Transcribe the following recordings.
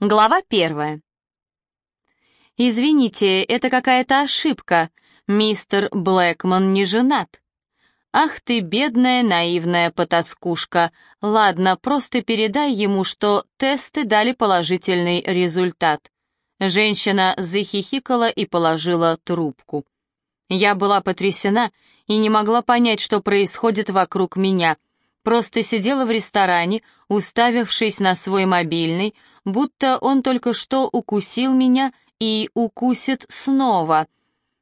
Глава первая. «Извините, это какая-то ошибка. Мистер Блэкман не женат». «Ах ты, бедная наивная потаскушка. Ладно, просто передай ему, что тесты дали положительный результат». Женщина захихикала и положила трубку. Я была потрясена и не могла понять, что происходит вокруг меня. Просто сидела в ресторане, уставившись на свой мобильный, будто он только что укусил меня и укусит снова.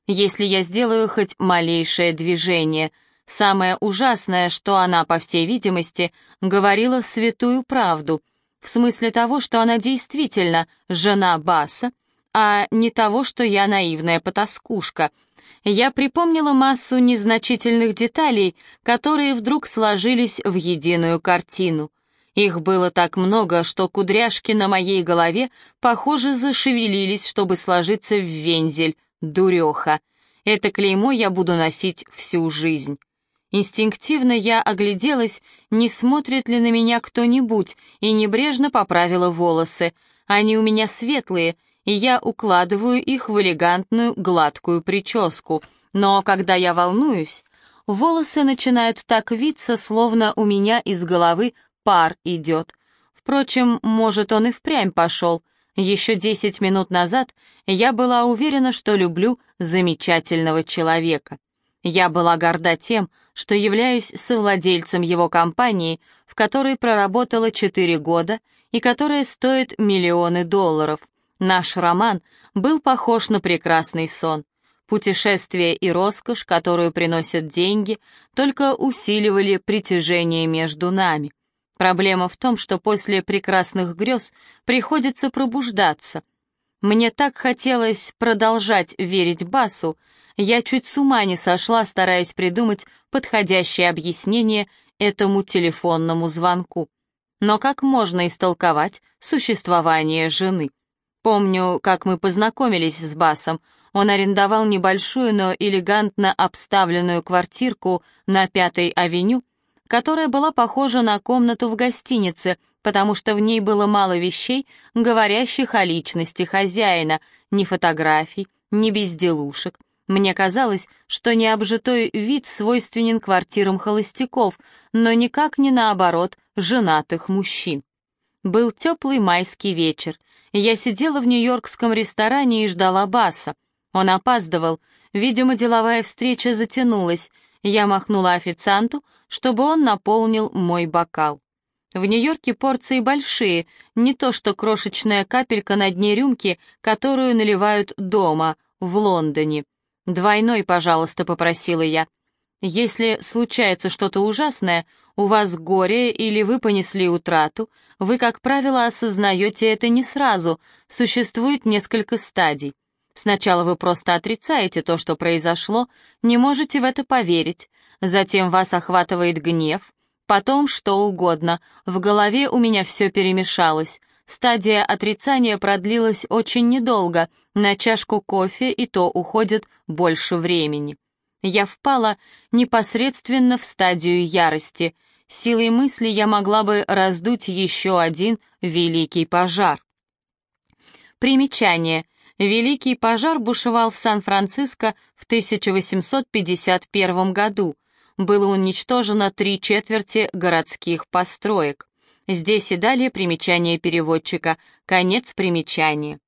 Если я сделаю хоть малейшее движение, самое ужасное, что она, по всей видимости, говорила святую правду, в смысле того, что она действительно жена Баса, а не того, что я наивная потаскушка — я припомнила массу незначительных деталей, которые вдруг сложились в единую картину. Их было так много, что кудряшки на моей голове, похоже, зашевелились, чтобы сложиться в вензель. Дуреха. Это клеймо я буду носить всю жизнь. Инстинктивно я огляделась, не смотрит ли на меня кто-нибудь, и небрежно поправила волосы. Они у меня светлые, и я укладываю их в элегантную гладкую прическу. Но когда я волнуюсь, волосы начинают так виться, словно у меня из головы пар идет. Впрочем, может, он и впрямь пошел. Еще десять минут назад я была уверена, что люблю замечательного человека. Я была горда тем, что являюсь совладельцем его компании, в которой проработала четыре года и которая стоит миллионы долларов. Наш роман был похож на прекрасный сон. Путешествие и роскошь, которую приносят деньги, только усиливали притяжение между нами. Проблема в том, что после прекрасных грез приходится пробуждаться. Мне так хотелось продолжать верить Басу, я чуть с ума не сошла, стараясь придумать подходящее объяснение этому телефонному звонку. Но как можно истолковать существование жены? Помню, как мы познакомились с Басом. Он арендовал небольшую, но элегантно обставленную квартирку на Пятой авеню, которая была похожа на комнату в гостинице, потому что в ней было мало вещей, говорящих о личности хозяина, ни фотографий, ни безделушек. Мне казалось, что необжитой вид свойственен квартирам холостяков, но никак не наоборот женатых мужчин. Был теплый майский вечер. Я сидела в нью-йоркском ресторане и ждала Баса. Он опаздывал. Видимо, деловая встреча затянулась. Я махнула официанту, чтобы он наполнил мой бокал. В Нью-Йорке порции большие, не то что крошечная капелька на дне рюмки, которую наливают дома, в Лондоне. «Двойной, пожалуйста», — попросила я. «Если случается что-то ужасное, у вас горе или вы понесли утрату, вы, как правило, осознаете это не сразу, существует несколько стадий. Сначала вы просто отрицаете то, что произошло, не можете в это поверить, затем вас охватывает гнев, потом что угодно, в голове у меня все перемешалось. Стадия отрицания продлилась очень недолго, на чашку кофе и то уходит больше времени. Я впала непосредственно в стадию ярости. Силой мысли я могла бы раздуть еще один великий пожар. Примечание. Великий пожар бушевал в Сан-Франциско в 1851 году. Было уничтожено три четверти городских построек. Здесь и далее примечание переводчика. Конец примечания.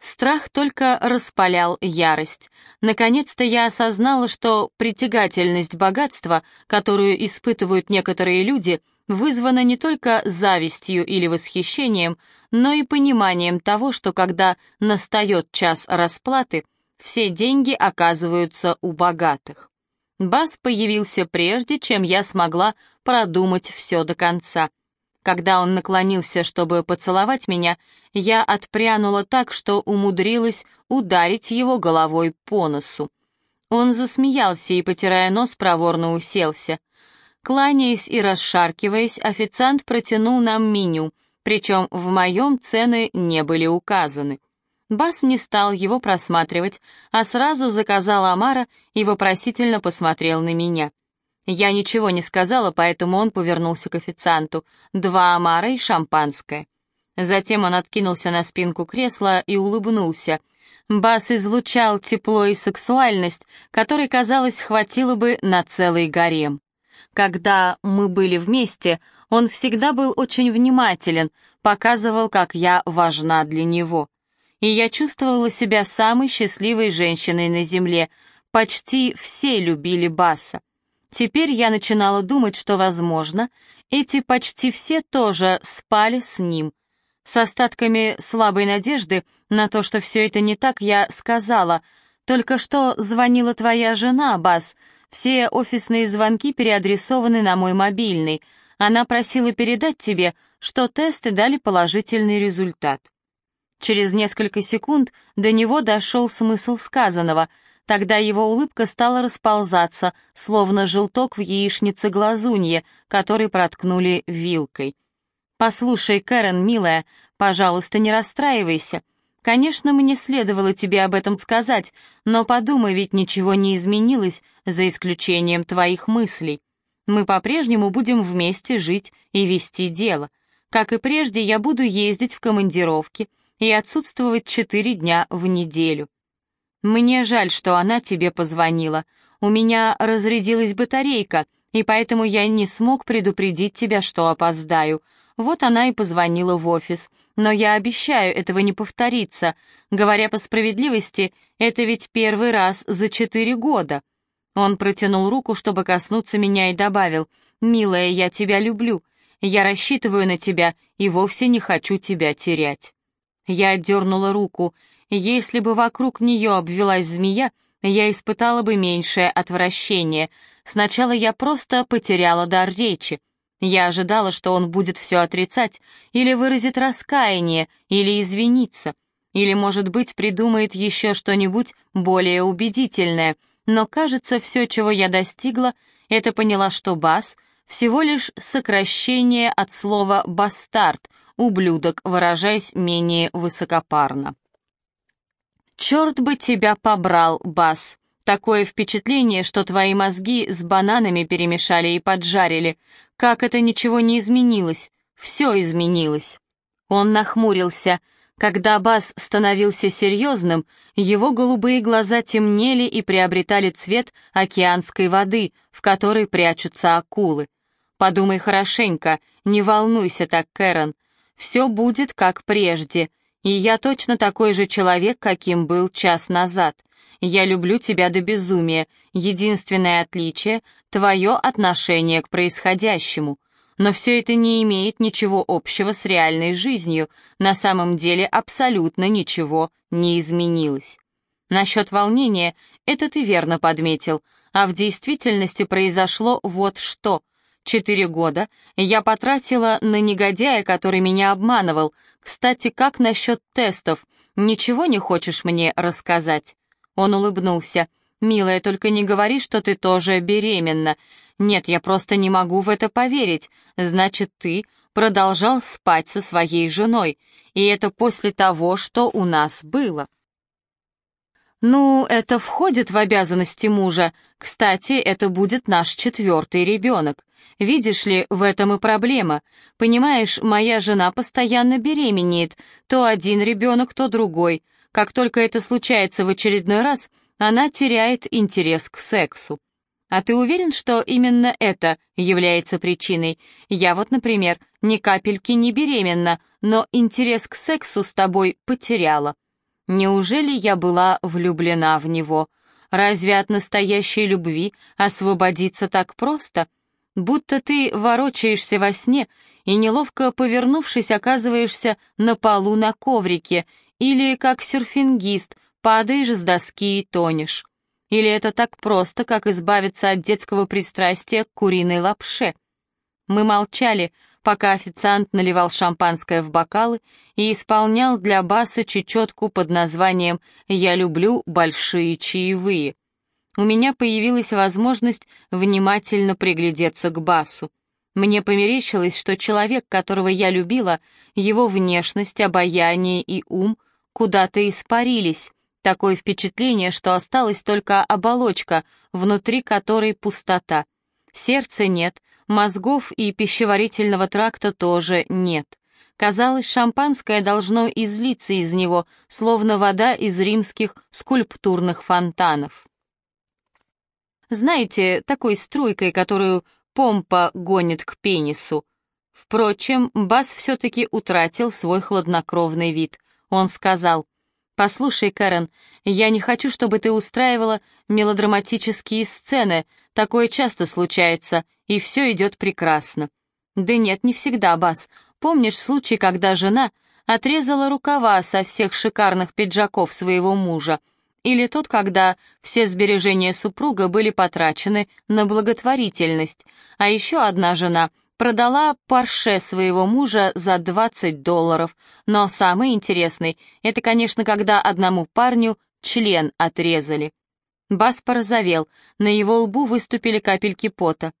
Страх только распалял ярость. Наконец-то я осознала, что притягательность богатства, которую испытывают некоторые люди, вызвана не только завистью или восхищением, но и пониманием того, что когда настает час расплаты, все деньги оказываются у богатых. Бас появился прежде, чем я смогла продумать все до конца. Когда он наклонился, чтобы поцеловать меня, я отпрянула так, что умудрилась ударить его головой по носу. Он засмеялся и, потирая нос, проворно уселся. Кланяясь и расшаркиваясь, официант протянул нам меню, причем в моем цены не были указаны. Бас не стал его просматривать, а сразу заказал Амара и вопросительно посмотрел на меня. Я ничего не сказала, поэтому он повернулся к официанту. Два омара и шампанское. Затем он откинулся на спинку кресла и улыбнулся. Бас излучал тепло и сексуальность, которой, казалось, хватило бы на целый гарем. Когда мы были вместе, он всегда был очень внимателен, показывал, как я важна для него. И я чувствовала себя самой счастливой женщиной на земле. Почти все любили Баса. Теперь я начинала думать, что, возможно, эти почти все тоже спали с ним. С остатками слабой надежды на то, что все это не так, я сказала, «Только что звонила твоя жена, Бас. Все офисные звонки переадресованы на мой мобильный. Она просила передать тебе, что тесты дали положительный результат». Через несколько секунд до него дошел смысл сказанного — Тогда его улыбка стала расползаться, словно желток в яичнице глазунье, который проткнули вилкой. «Послушай, Кэрен, милая, пожалуйста, не расстраивайся. Конечно, мне следовало тебе об этом сказать, но подумай, ведь ничего не изменилось, за исключением твоих мыслей. Мы по-прежнему будем вместе жить и вести дело. Как и прежде, я буду ездить в командировки и отсутствовать четыре дня в неделю. «Мне жаль, что она тебе позвонила. У меня разрядилась батарейка, и поэтому я не смог предупредить тебя, что опоздаю. Вот она и позвонила в офис. Но я обещаю, этого не повторится. Говоря по справедливости, это ведь первый раз за четыре года». Он протянул руку, чтобы коснуться меня, и добавил, «Милая, я тебя люблю. Я рассчитываю на тебя и вовсе не хочу тебя терять». Я отдернула руку. Если бы вокруг нее обвелась змея, я испытала бы меньшее отвращение. Сначала я просто потеряла дар речи. Я ожидала, что он будет все отрицать, или выразит раскаяние, или извиниться, или, может быть, придумает еще что-нибудь более убедительное. Но, кажется, все, чего я достигла, это поняла, что бас — всего лишь сокращение от слова «бастард», ублюдок, выражаясь менее высокопарно. «Черт бы тебя побрал, Бас! Такое впечатление, что твои мозги с бананами перемешали и поджарили. Как это ничего не изменилось? Все изменилось!» Он нахмурился. Когда Бас становился серьезным, его голубые глаза темнели и приобретали цвет океанской воды, в которой прячутся акулы. «Подумай хорошенько, не волнуйся так, Кэрон. Все будет как прежде. И я точно такой же человек, каким был час назад. Я люблю тебя до безумия. Единственное отличие — твое отношение к происходящему. Но все это не имеет ничего общего с реальной жизнью. На самом деле абсолютно ничего не изменилось. Насчет волнения это ты верно подметил, а в действительности произошло вот что. Четыре года я потратила на негодяя, который меня обманывал — кстати, как насчет тестов? Ничего не хочешь мне рассказать?» Он улыбнулся. «Милая, только не говори, что ты тоже беременна. Нет, я просто не могу в это поверить. Значит, ты продолжал спать со своей женой, и это после того, что у нас было». «Ну, это входит в обязанности мужа. Кстати, это будет наш четвертый ребенок. Видишь ли, в этом и проблема. Понимаешь, моя жена постоянно беременеет. То один ребенок, то другой. Как только это случается в очередной раз, она теряет интерес к сексу. А ты уверен, что именно это является причиной? Я вот, например, ни капельки не беременна, но интерес к сексу с тобой потеряла. Неужели я была влюблена в него? Разве от настоящей любви освободиться так просто? Будто ты ворочаешься во сне и, неловко повернувшись, оказываешься на полу на коврике, или, как серфингист, падаешь с доски и тонешь. Или это так просто, как избавиться от детского пристрастия к куриной лапше? Мы молчали, пока официант наливал шампанское в бокалы и исполнял для Баса чечетку под названием «Я люблю большие чаевые». У меня появилась возможность внимательно приглядеться к Басу. Мне померещилось, что человек, которого я любила, его внешность, обаяние и ум куда-то испарились. Такое впечатление, что осталась только оболочка, внутри которой пустота. Сердца нет, Мозгов и пищеварительного тракта тоже нет. Казалось, шампанское должно излиться из него, словно вода из римских скульптурных фонтанов. Знаете, такой струйкой, которую помпа гонит к пенису. Впрочем, Бас все-таки утратил свой хладнокровный вид. Он сказал, «Послушай, Кэрен, я не хочу, чтобы ты устраивала мелодраматические сцены, такое часто случается, и все идет прекрасно». «Да нет, не всегда, Бас. Помнишь случай, когда жена отрезала рукава со всех шикарных пиджаков своего мужа? Или тот, когда все сбережения супруга были потрачены на благотворительность? А еще одна жена продала парше своего мужа за 20 долларов. Но самый интересный — это, конечно, когда одному парню член отрезали. Бас порозовел, на его лбу выступили капельки пота.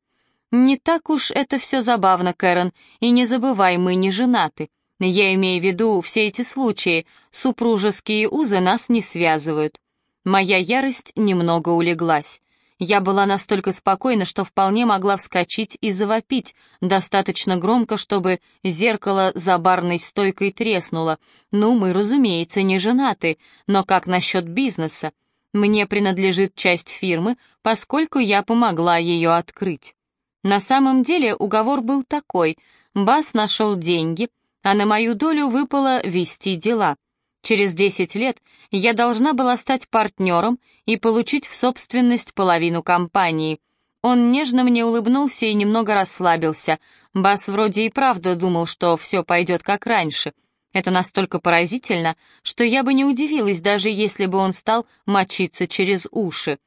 «Не так уж это все забавно, Кэрон, и не забывай, мы не женаты. Я имею в виду все эти случаи, супружеские узы нас не связывают». Моя ярость немного улеглась. Я была настолько спокойна, что вполне могла вскочить и завопить, достаточно громко, чтобы зеркало за барной стойкой треснуло. Ну, мы, разумеется, не женаты, но как насчет бизнеса? Мне принадлежит часть фирмы, поскольку я помогла ее открыть. На самом деле уговор был такой. Бас нашел деньги, а на мою долю выпало вести дела. Через 10 лет я должна была стать партнером и получить в собственность половину компании. Он нежно мне улыбнулся и немного расслабился. Бас вроде и правда думал, что все пойдет как раньше. Это настолько поразительно, что я бы не удивилась, даже если бы он стал мочиться через уши.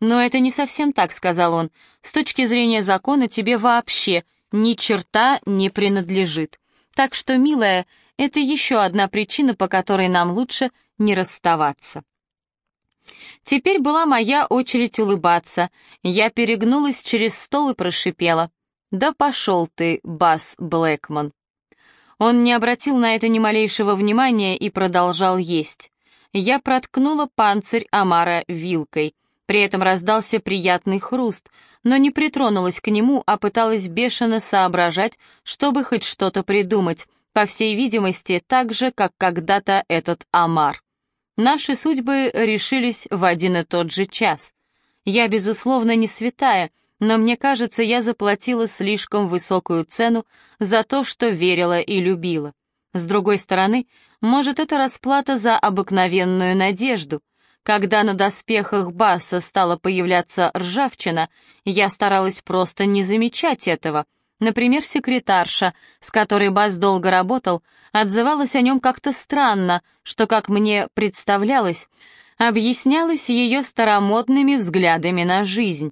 «Но это не совсем так», — сказал он. «С точки зрения закона тебе вообще ни черта не принадлежит. Так что, милая, это еще одна причина, по которой нам лучше не расставаться». Теперь была моя очередь улыбаться. Я перегнулась через стол и прошипела. «Да пошел ты, Бас Блэкман». Он не обратил на это ни малейшего внимания и продолжал есть. Я проткнула панцирь Амара вилкой — при этом раздался приятный хруст, но не притронулась к нему, а пыталась бешено соображать, чтобы хоть что-то придумать, по всей видимости, так же, как когда-то этот Амар. Наши судьбы решились в один и тот же час. Я, безусловно, не святая, но мне кажется, я заплатила слишком высокую цену за то, что верила и любила. С другой стороны, может, это расплата за обыкновенную надежду — когда на доспехах Баса стала появляться ржавчина, я старалась просто не замечать этого. Например, секретарша, с которой Бас долго работал, отзывалась о нем как-то странно, что, как мне представлялось, объяснялось ее старомодными взглядами на жизнь.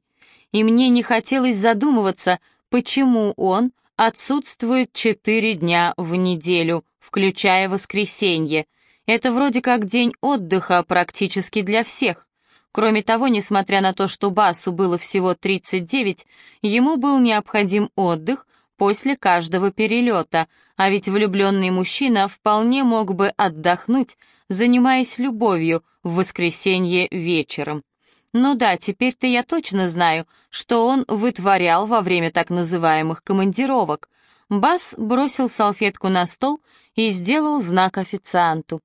И мне не хотелось задумываться, почему он отсутствует четыре дня в неделю, включая воскресенье, это вроде как день отдыха практически для всех. Кроме того, несмотря на то, что Басу было всего 39, ему был необходим отдых после каждого перелета, а ведь влюбленный мужчина вполне мог бы отдохнуть, занимаясь любовью в воскресенье вечером. Ну да, теперь-то я точно знаю, что он вытворял во время так называемых командировок. Бас бросил салфетку на стол и сделал знак официанту.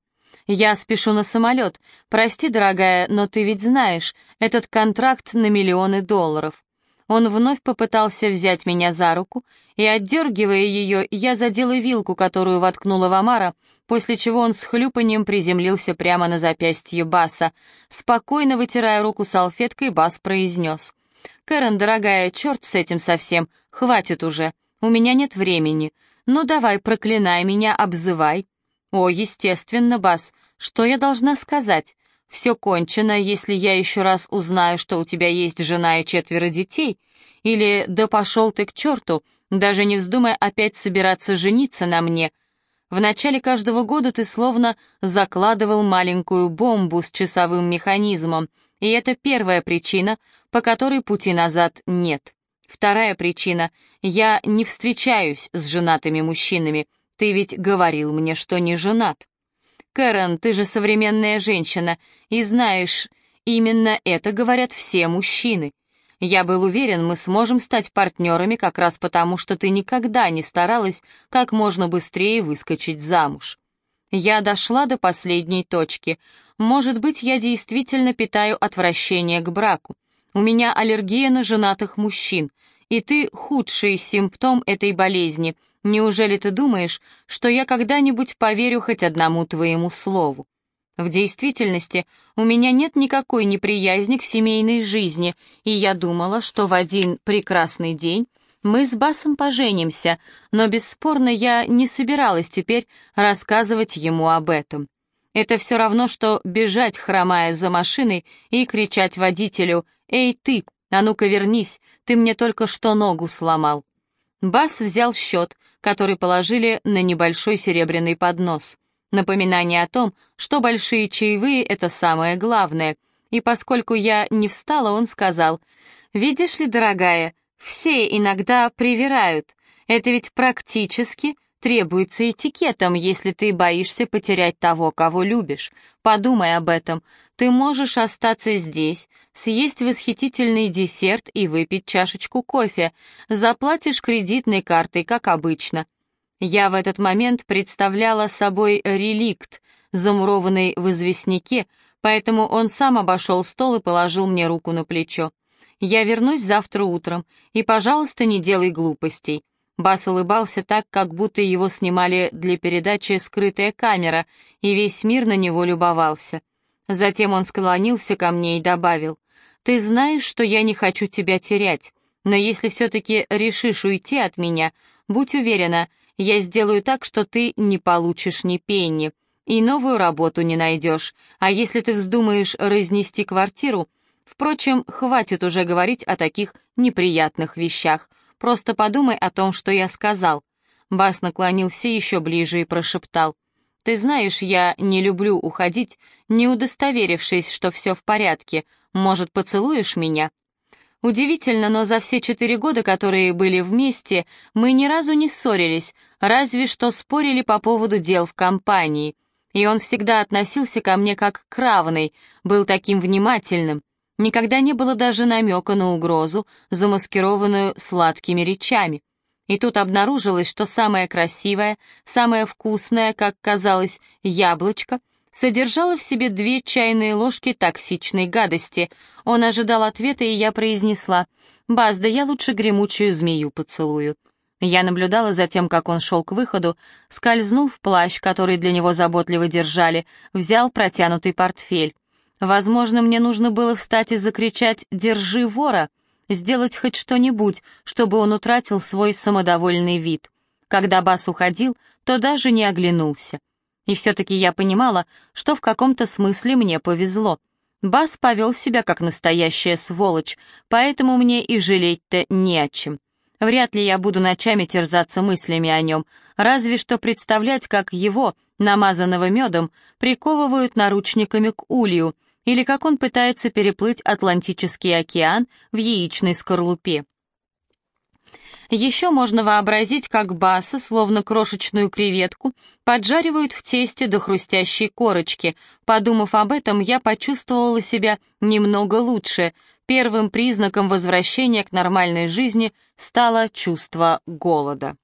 «Я спешу на самолет. Прости, дорогая, но ты ведь знаешь, этот контракт на миллионы долларов». Он вновь попытался взять меня за руку, и, отдергивая ее, я задела вилку, которую воткнула в Амара, после чего он с хлюпанием приземлился прямо на запястье Баса. Спокойно вытирая руку салфеткой, Бас произнес. «Кэрон, дорогая, черт с этим совсем, хватит уже, у меня нет времени. Ну давай, проклинай меня, обзывай». «О, естественно, Бас, что я должна сказать? Все кончено, если я еще раз узнаю, что у тебя есть жена и четверо детей? Или да пошел ты к черту, даже не вздумай опять собираться жениться на мне. В начале каждого года ты словно закладывал маленькую бомбу с часовым механизмом, и это первая причина, по которой пути назад нет. Вторая причина — я не встречаюсь с женатыми мужчинами — ты ведь говорил мне, что не женат. Кэрон, ты же современная женщина, и знаешь, именно это говорят все мужчины. Я был уверен, мы сможем стать партнерами как раз потому, что ты никогда не старалась как можно быстрее выскочить замуж. Я дошла до последней точки. Может быть, я действительно питаю отвращение к браку. У меня аллергия на женатых мужчин, и ты худший симптом этой болезни. Неужели ты думаешь, что я когда-нибудь поверю хоть одному твоему слову? В действительности у меня нет никакой неприязни к семейной жизни, и я думала, что в один прекрасный день мы с Басом поженимся, но бесспорно я не собиралась теперь рассказывать ему об этом. Это все равно, что бежать, хромая за машиной, и кричать водителю «Эй, ты, а ну-ка вернись, ты мне только что ногу сломал». Бас взял счет, который положили на небольшой серебряный поднос — Напоминание о том, что большие чаевые — это самое главное. И поскольку я не встала, он сказал, «Видишь ли, дорогая, все иногда привирают. Это ведь практически требуется этикетом, если ты боишься потерять того, кого любишь. Подумай об этом. Ты можешь остаться здесь, съесть восхитительный десерт и выпить чашечку кофе. Заплатишь кредитной картой, как обычно. Я в этот момент представляла собой реликт, замурованный в известняке, поэтому он сам обошел стол и положил мне руку на плечо. «Я вернусь завтра утром, и, пожалуйста, не делай глупостей». Бас улыбался так, как будто его снимали для передачи «Скрытая камера», и весь мир на него любовался. Затем он склонился ко мне и добавил, «Ты знаешь, что я не хочу тебя терять, но если все-таки решишь уйти от меня, будь уверена, я сделаю так, что ты не получишь ни пенни и новую работу не найдешь. А если ты вздумаешь разнести квартиру, впрочем, хватит уже говорить о таких неприятных вещах. Просто подумай о том, что я сказал». Бас наклонился еще ближе и прошептал. «Ты знаешь, я не люблю уходить, не удостоверившись, что все в порядке. Может, поцелуешь меня?» Удивительно, но за все четыре года, которые были вместе, мы ни разу не ссорились, разве что спорили по поводу дел в компании. И он всегда относился ко мне как к равной, был таким внимательным. Никогда не было даже намека на угрозу, замаскированную сладкими речами. И тут обнаружилось, что самое красивое, самое вкусное, как казалось, яблочко содержала в себе две чайные ложки токсичной гадости. Он ожидал ответа, и я произнесла «Баз, да я лучше гремучую змею поцелую». Я наблюдала за тем, как он шел к выходу, скользнул в плащ, который для него заботливо держали, взял протянутый портфель. Возможно, мне нужно было встать и закричать «Держи вора!», сделать хоть что-нибудь, чтобы он утратил свой самодовольный вид. Когда Бас уходил, то даже не оглянулся. И все-таки я понимала, что в каком-то смысле мне повезло. Бас повел себя как настоящая сволочь, поэтому мне и жалеть-то не о чем. Вряд ли я буду ночами терзаться мыслями о нем, разве что представлять, как его, намазанного медом, приковывают наручниками к улью, или как он пытается переплыть Атлантический океан в яичной скорлупе. Еще можно вообразить, как баса, словно крошечную креветку, поджаривают в тесте до хрустящей корочки. Подумав об этом, я почувствовала себя немного лучше. Первым признаком возвращения к нормальной жизни стало чувство голода.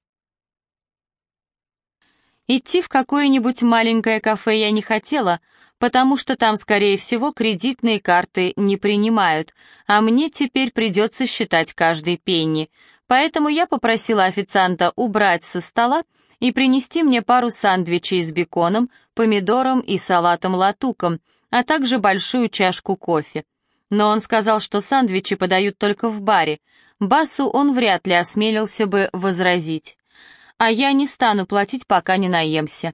Идти в какое-нибудь маленькое кафе я не хотела, потому что там, скорее всего, кредитные карты не принимают, а мне теперь придется считать каждый пенни — Поэтому я попросила официанта убрать со стола и принести мне пару сандвичей с беконом, помидором и салатом-латуком, а также большую чашку кофе. Но он сказал, что сандвичи подают только в баре. Басу он вряд ли осмелился бы возразить. А я не стану платить, пока не наемся.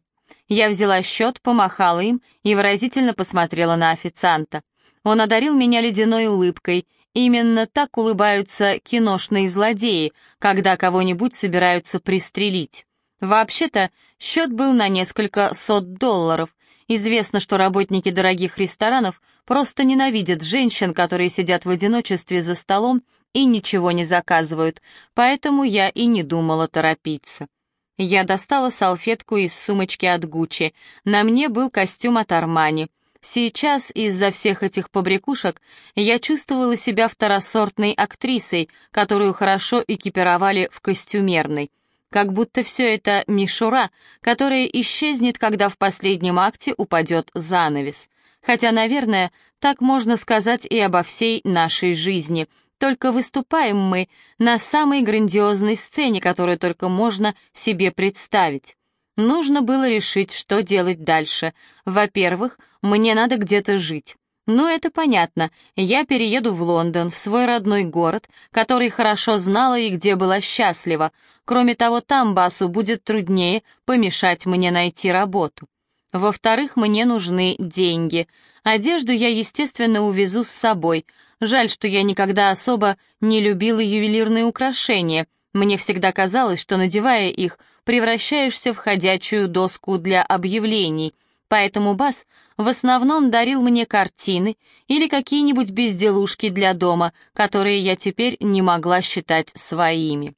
Я взяла счет, помахала им и выразительно посмотрела на официанта. Он одарил меня ледяной улыбкой Именно так улыбаются киношные злодеи, когда кого-нибудь собираются пристрелить. Вообще-то, счет был на несколько сот долларов. Известно, что работники дорогих ресторанов просто ненавидят женщин, которые сидят в одиночестве за столом и ничего не заказывают, поэтому я и не думала торопиться. Я достала салфетку из сумочки от Гуччи. На мне был костюм от Армани. Сейчас из-за всех этих побрякушек я чувствовала себя второсортной актрисой, которую хорошо экипировали в костюмерной. Как будто все это мишура, которая исчезнет, когда в последнем акте упадет занавес. Хотя, наверное, так можно сказать и обо всей нашей жизни. Только выступаем мы на самой грандиозной сцене, которую только можно себе представить. Нужно было решить, что делать дальше. Во-первых, мне надо где-то жить. Ну, это понятно. Я перееду в Лондон, в свой родной город, который хорошо знала и где была счастлива. Кроме того, там Басу будет труднее помешать мне найти работу. Во-вторых, мне нужны деньги. Одежду я, естественно, увезу с собой. Жаль, что я никогда особо не любила ювелирные украшения. Мне всегда казалось, что, надевая их, превращаешься в ходячую доску для объявлений. Поэтому Бас в основном дарил мне картины или какие-нибудь безделушки для дома, которые я теперь не могла считать своими.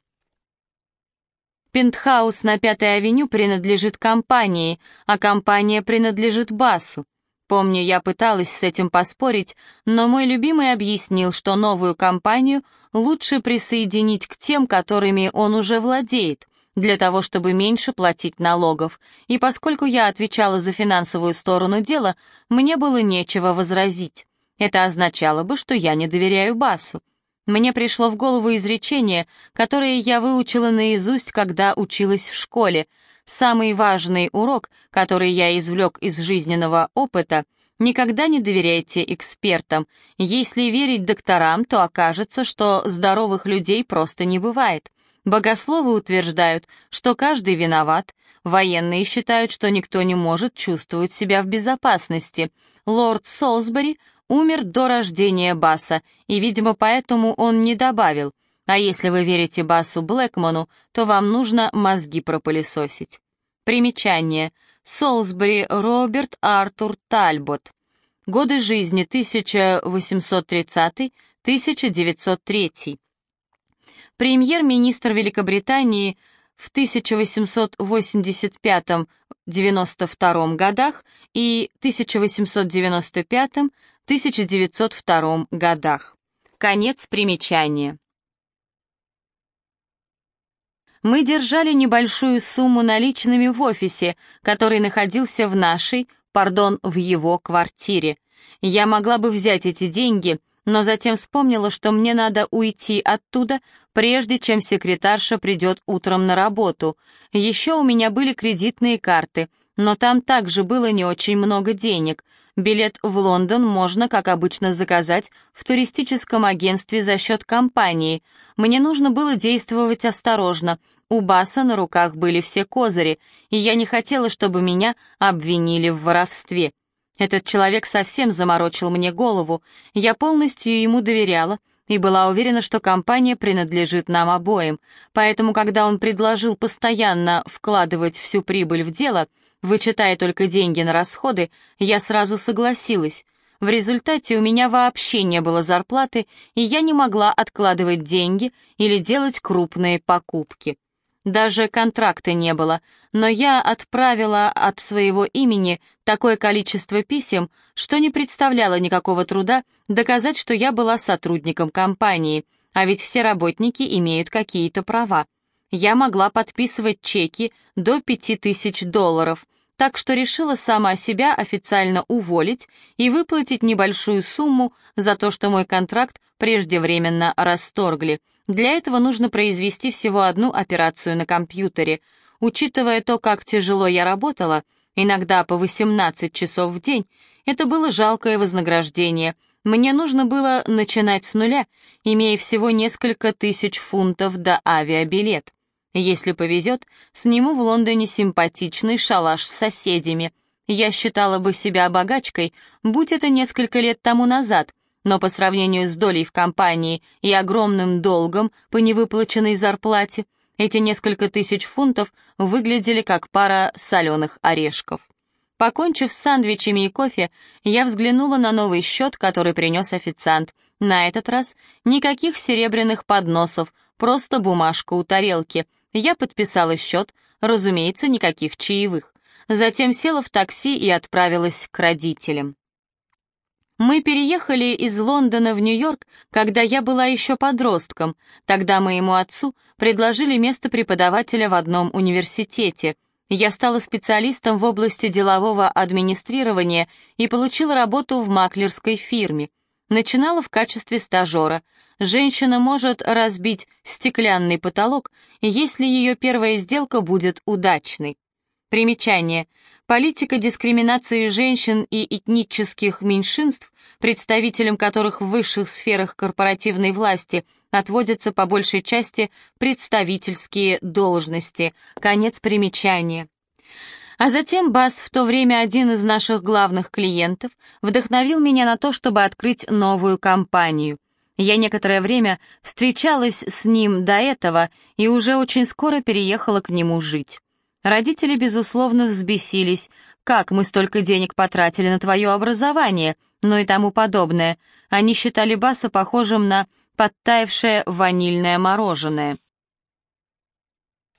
Пентхаус на Пятой авеню принадлежит компании, а компания принадлежит Басу. Помню, я пыталась с этим поспорить, но мой любимый объяснил, что новую компанию лучше присоединить к тем, которыми он уже владеет, для того, чтобы меньше платить налогов. И поскольку я отвечала за финансовую сторону дела, мне было нечего возразить. Это означало бы, что я не доверяю Басу. Мне пришло в голову изречение, которое я выучила наизусть, когда училась в школе. Самый важный урок, который я извлек из жизненного опыта — Никогда не доверяйте экспертам. Если верить докторам, то окажется, что здоровых людей просто не бывает. Богословы утверждают, что каждый виноват. Военные считают, что никто не может чувствовать себя в безопасности. Лорд Солсбери умер до рождения Баса, и, видимо, поэтому он не добавил. А если вы верите Басу Блэкману, то вам нужно мозги пропылесосить. Примечание. Солсбери Роберт Артур Тальбот. Годы жизни 1830-1903. Премьер-министр Великобритании в 1885-92 годах и 1895 1902 годах. Конец примечания. Мы держали небольшую сумму наличными в офисе, который находился в нашей, пардон, в его квартире. Я могла бы взять эти деньги, но затем вспомнила, что мне надо уйти оттуда, прежде чем секретарша придет утром на работу. Еще у меня были кредитные карты, но там также было не очень много денег — Билет в Лондон можно, как обычно, заказать в туристическом агентстве за счет компании. Мне нужно было действовать осторожно. У Баса на руках были все козыри, и я не хотела, чтобы меня обвинили в воровстве. Этот человек совсем заморочил мне голову. Я полностью ему доверяла и была уверена, что компания принадлежит нам обоим. Поэтому, когда он предложил постоянно вкладывать всю прибыль в дело — Вычитая только деньги на расходы, я сразу согласилась. В результате у меня вообще не было зарплаты, и я не могла откладывать деньги или делать крупные покупки. Даже контракта не было, но я отправила от своего имени такое количество писем, что не представляло никакого труда доказать, что я была сотрудником компании, а ведь все работники имеют какие-то права. Я могла подписывать чеки до 5000 долларов, так что решила сама себя официально уволить и выплатить небольшую сумму за то, что мой контракт преждевременно расторгли. Для этого нужно произвести всего одну операцию на компьютере. Учитывая то, как тяжело я работала, иногда по 18 часов в день, это было жалкое вознаграждение. Мне нужно было начинать с нуля, имея всего несколько тысяч фунтов до авиабилет. Если повезет, сниму в Лондоне симпатичный шалаш с соседями. Я считала бы себя богачкой, будь это несколько лет тому назад, но по сравнению с долей в компании и огромным долгом по невыплаченной зарплате, эти несколько тысяч фунтов выглядели как пара соленых орешков. Покончив с сандвичами и кофе, я взглянула на новый счет, который принес официант. На этот раз никаких серебряных подносов, просто бумажка у тарелки — я подписала счет, разумеется, никаких чаевых. Затем села в такси и отправилась к родителям. Мы переехали из Лондона в Нью-Йорк, когда я была еще подростком. Тогда моему отцу предложили место преподавателя в одном университете. Я стала специалистом в области делового администрирования и получила работу в маклерской фирме. Начинала в качестве стажера. Женщина может разбить стеклянный потолок, если ее первая сделка будет удачной. Примечание. Политика дискриминации женщин и этнических меньшинств, представителям которых в высших сферах корпоративной власти отводятся по большей части представительские должности. Конец примечания. А затем Бас, в то время один из наших главных клиентов, вдохновил меня на то, чтобы открыть новую компанию. Я некоторое время встречалась с ним до этого и уже очень скоро переехала к нему жить. Родители, безусловно, взбесились. «Как мы столько денег потратили на твое образование?» Ну и тому подобное. Они считали Баса похожим на подтаявшее ванильное мороженое.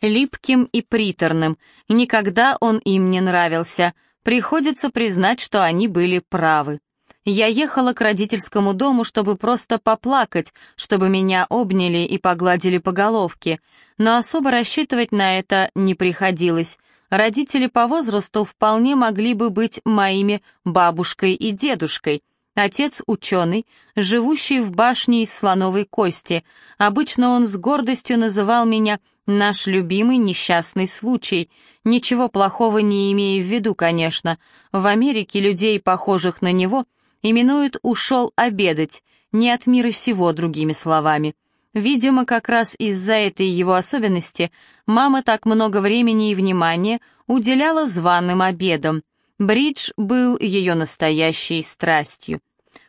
Липким и приторным. Никогда он им не нравился. Приходится признать, что они были правы. Я ехала к родительскому дому, чтобы просто поплакать, чтобы меня обняли и погладили по головке, но особо рассчитывать на это не приходилось. Родители по возрасту вполне могли бы быть моими бабушкой и дедушкой. Отец ученый, живущий в башне из слоновой кости. Обычно он с гордостью называл меня «наш любимый несчастный случай». Ничего плохого не имея в виду, конечно. В Америке людей, похожих на него, именуют «ушел обедать», не от мира сего, другими словами. Видимо, как раз из-за этой его особенности мама так много времени и внимания уделяла званым обедам. Бридж был ее настоящей страстью.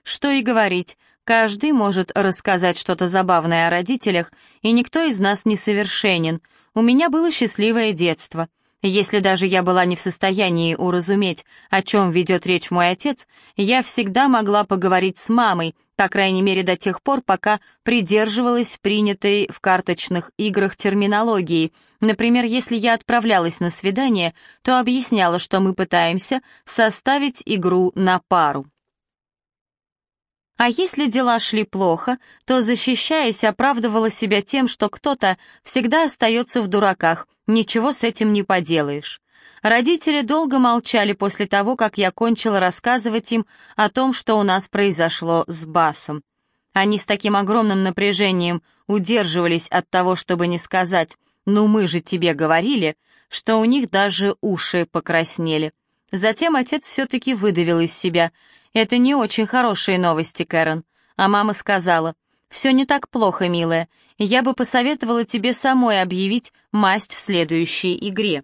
Что и говорить, каждый может рассказать что-то забавное о родителях, и никто из нас не совершенен. У меня было счастливое детство — если даже я была не в состоянии уразуметь, о чем ведет речь мой отец, я всегда могла поговорить с мамой, по крайней мере до тех пор, пока придерживалась принятой в карточных играх терминологии. Например, если я отправлялась на свидание, то объясняла, что мы пытаемся составить игру на пару. А если дела шли плохо, то, защищаясь, оправдывала себя тем, что кто-то всегда остается в дураках, ничего с этим не поделаешь. Родители долго молчали после того, как я кончила рассказывать им о том, что у нас произошло с Басом. Они с таким огромным напряжением удерживались от того, чтобы не сказать «ну мы же тебе говорили», что у них даже уши покраснели. Затем отец все-таки выдавил из себя «Это не очень хорошие новости, Кэрон». А мама сказала, «Все не так плохо, милая. Я бы посоветовала тебе самой объявить масть в следующей игре».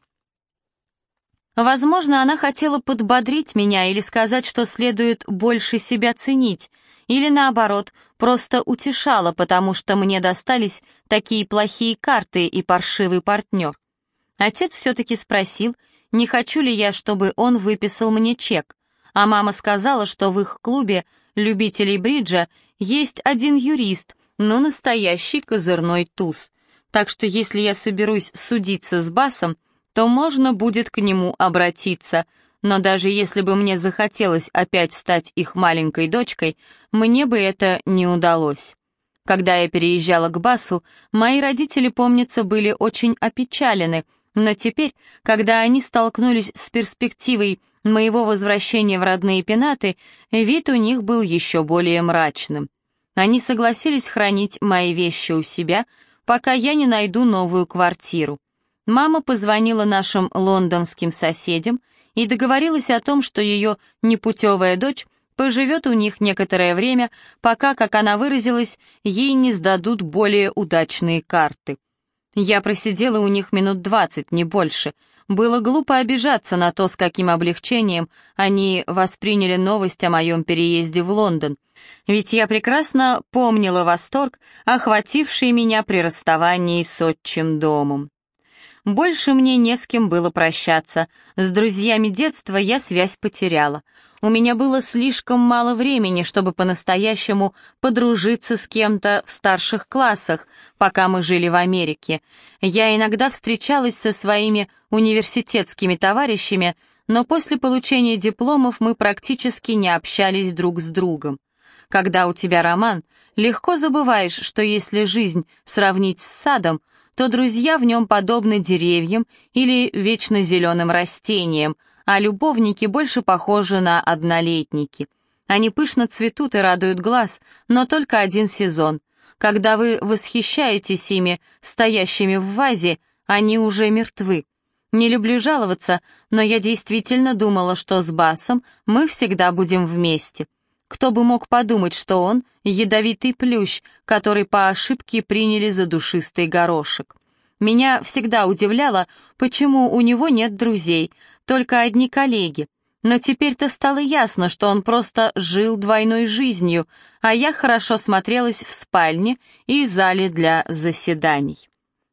Возможно, она хотела подбодрить меня или сказать, что следует больше себя ценить, или наоборот, просто утешала, потому что мне достались такие плохие карты и паршивый партнер. Отец все-таки спросил, не хочу ли я, чтобы он выписал мне чек а мама сказала, что в их клубе любителей бриджа есть один юрист, но настоящий козырной туз. Так что если я соберусь судиться с Басом, то можно будет к нему обратиться, но даже если бы мне захотелось опять стать их маленькой дочкой, мне бы это не удалось. Когда я переезжала к Басу, мои родители, помнится, были очень опечалены, но теперь, когда они столкнулись с перспективой моего возвращения в родные пенаты, вид у них был еще более мрачным. Они согласились хранить мои вещи у себя, пока я не найду новую квартиру. Мама позвонила нашим лондонским соседям и договорилась о том, что ее непутевая дочь поживет у них некоторое время, пока, как она выразилась, ей не сдадут более удачные карты. Я просидела у них минут двадцать, не больше — было глупо обижаться на то, с каким облегчением они восприняли новость о моем переезде в Лондон, ведь я прекрасно помнила восторг, охвативший меня при расставании с отчим домом. Больше мне не с кем было прощаться. С друзьями детства я связь потеряла. У меня было слишком мало времени, чтобы по-настоящему подружиться с кем-то в старших классах, пока мы жили в Америке. Я иногда встречалась со своими университетскими товарищами, но после получения дипломов мы практически не общались друг с другом. Когда у тебя роман, легко забываешь, что если жизнь сравнить с садом, то друзья в нем подобны деревьям или вечно зеленым растениям, а любовники больше похожи на однолетники. Они пышно цветут и радуют глаз, но только один сезон. Когда вы восхищаетесь ими, стоящими в вазе, они уже мертвы. Не люблю жаловаться, но я действительно думала, что с Басом мы всегда будем вместе. Кто бы мог подумать, что он — ядовитый плющ, который по ошибке приняли за душистый горошек. Меня всегда удивляло, почему у него нет друзей, только одни коллеги. Но теперь-то стало ясно, что он просто жил двойной жизнью, а я хорошо смотрелась в спальне и зале для заседаний.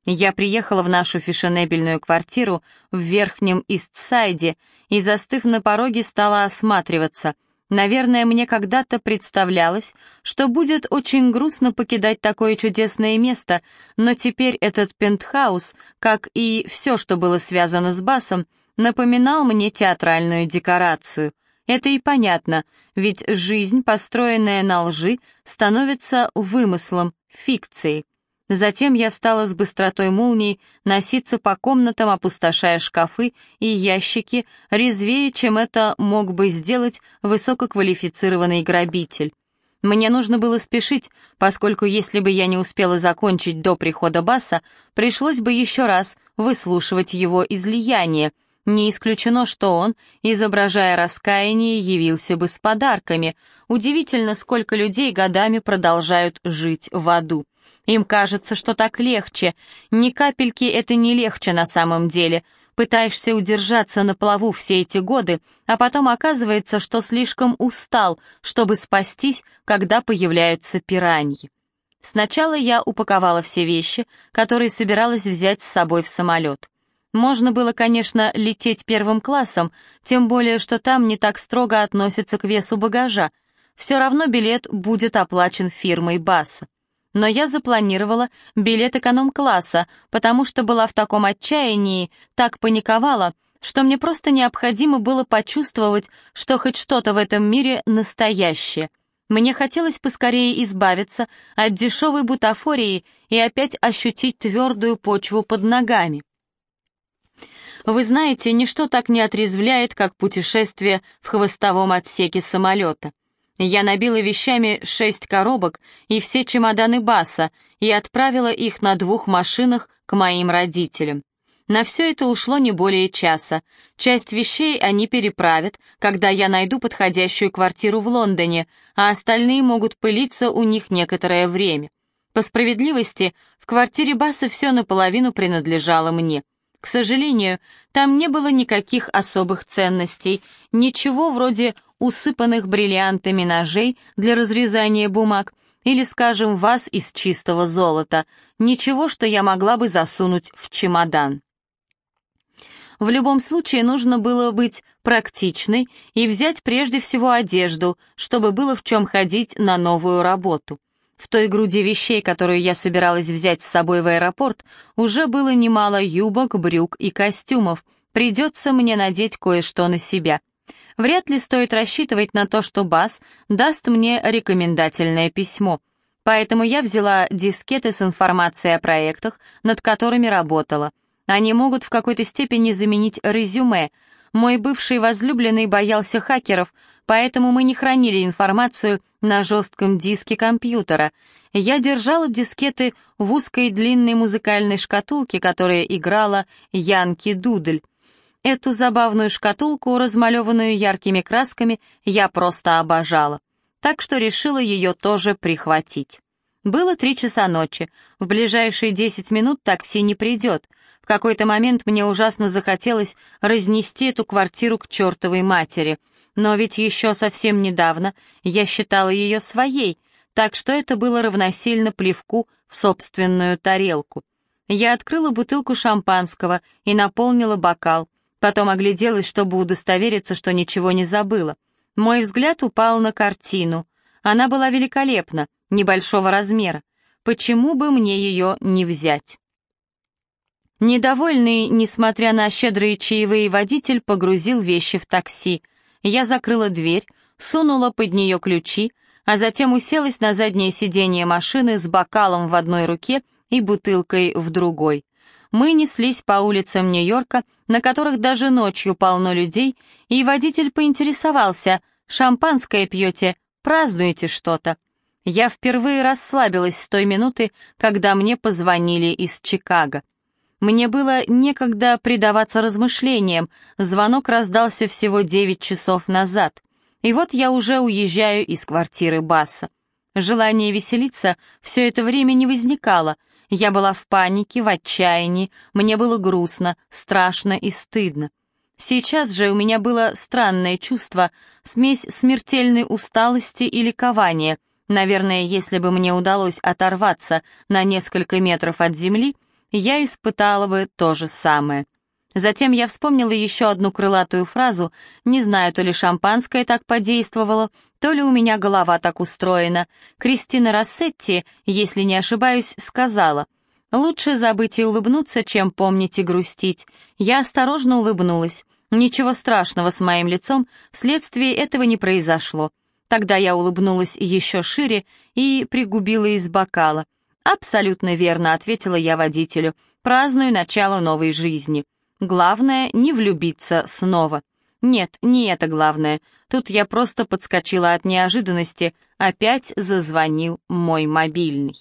Я приехала в нашу фешенебельную квартиру в Верхнем Истсайде и, застыв на пороге, стала осматриваться — Наверное, мне когда-то представлялось, что будет очень грустно покидать такое чудесное место, но теперь этот пентхаус, как и все, что было связано с басом, напоминал мне театральную декорацию. Это и понятно, ведь жизнь, построенная на лжи, становится вымыслом, фикцией. Затем я стала с быстротой молнии носиться по комнатам, опустошая шкафы и ящики, резвее, чем это мог бы сделать высококвалифицированный грабитель. Мне нужно было спешить, поскольку если бы я не успела закончить до прихода Баса, пришлось бы еще раз выслушивать его излияние. Не исключено, что он, изображая раскаяние, явился бы с подарками. Удивительно, сколько людей годами продолжают жить в аду. Им кажется, что так легче. Ни капельки это не легче на самом деле. Пытаешься удержаться на плаву все эти годы, а потом оказывается, что слишком устал, чтобы спастись, когда появляются пираньи. Сначала я упаковала все вещи, которые собиралась взять с собой в самолет. Можно было, конечно, лететь первым классом, тем более, что там не так строго относятся к весу багажа. Все равно билет будет оплачен фирмой Баса но я запланировала билет эконом-класса, потому что была в таком отчаянии, так паниковала, что мне просто необходимо было почувствовать, что хоть что-то в этом мире настоящее. Мне хотелось поскорее избавиться от дешевой бутафории и опять ощутить твердую почву под ногами. Вы знаете, ничто так не отрезвляет, как путешествие в хвостовом отсеке самолета. Я набила вещами шесть коробок и все чемоданы Баса и отправила их на двух машинах к моим родителям. На все это ушло не более часа. Часть вещей они переправят, когда я найду подходящую квартиру в Лондоне, а остальные могут пылиться у них некоторое время. По справедливости, в квартире Баса все наполовину принадлежало мне. К сожалению, там не было никаких особых ценностей, ничего вроде усыпанных бриллиантами ножей для разрезания бумаг или, скажем, ваз из чистого золота, ничего, что я могла бы засунуть в чемодан. В любом случае нужно было быть практичной и взять прежде всего одежду, чтобы было в чем ходить на новую работу. В той груди вещей, которую я собиралась взять с собой в аэропорт, уже было немало юбок, брюк и костюмов. Придется мне надеть кое-что на себя. Вряд ли стоит рассчитывать на то, что Бас даст мне рекомендательное письмо. Поэтому я взяла дискеты с информацией о проектах, над которыми работала. Они могут в какой-то степени заменить резюме. Мой бывший возлюбленный боялся хакеров, поэтому мы не хранили информацию на жестком диске компьютера. Я держала дискеты в узкой длинной музыкальной шкатулке, которая играла Янки Дудль. Эту забавную шкатулку, размалеванную яркими красками, я просто обожала, так что решила ее тоже прихватить. Было три часа ночи. В ближайшие десять минут такси не придет. В какой-то момент мне ужасно захотелось разнести эту квартиру к чертовой матери. Но ведь еще совсем недавно я считала ее своей, так что это было равносильно плевку в собственную тарелку. Я открыла бутылку шампанского и наполнила бокал. Потом огляделась, чтобы удостовериться, что ничего не забыла. Мой взгляд упал на картину. Она была великолепна, небольшого размера. Почему бы мне ее не взять? Недовольный, несмотря на щедрые чаевые, водитель погрузил вещи в такси. Я закрыла дверь, сунула под нее ключи, а затем уселась на заднее сиденье машины с бокалом в одной руке и бутылкой в другой. Мы неслись по улицам Нью-Йорка, на которых даже ночью полно людей, и водитель поинтересовался, «Шампанское пьете? Празднуете что-то?» Я впервые расслабилась с той минуты, когда мне позвонили из Чикаго. Мне было некогда предаваться размышлениям, звонок раздался всего девять часов назад. И вот я уже уезжаю из квартиры Басса. Желание веселиться все это время не возникало. Я была в панике, в отчаянии, мне было грустно, страшно и стыдно. Сейчас же у меня было странное чувство, смесь смертельной усталости и ликования. Наверное, если бы мне удалось оторваться на несколько метров от земли — я испытала бы то же самое. Затем я вспомнила еще одну крылатую фразу, не знаю, то ли шампанское так подействовало, то ли у меня голова так устроена. Кристина Рассетти, если не ошибаюсь, сказала, «Лучше забыть и улыбнуться, чем помнить и грустить». Я осторожно улыбнулась. Ничего страшного с моим лицом, вследствие этого не произошло. Тогда я улыбнулась еще шире и пригубила из бокала. «Абсолютно верно», — ответила я водителю. «Праздную начало новой жизни. Главное — не влюбиться снова». «Нет, не это главное. Тут я просто подскочила от неожиданности. Опять зазвонил мой мобильный».